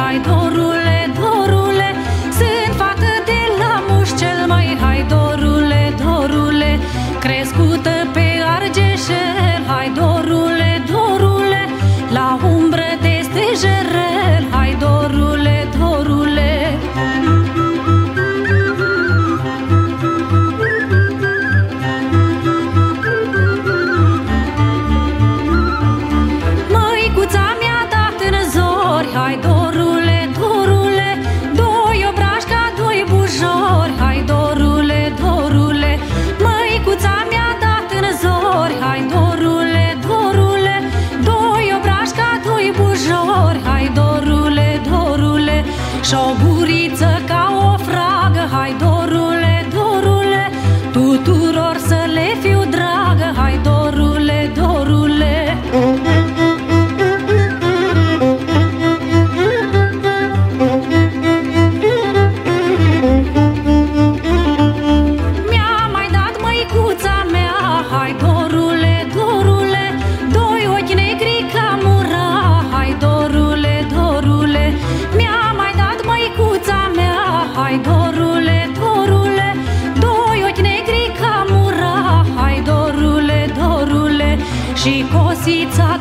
ai dorul și o guriță hai dorule, dorule Doi ochi negri hai dorule, dorule Și cosița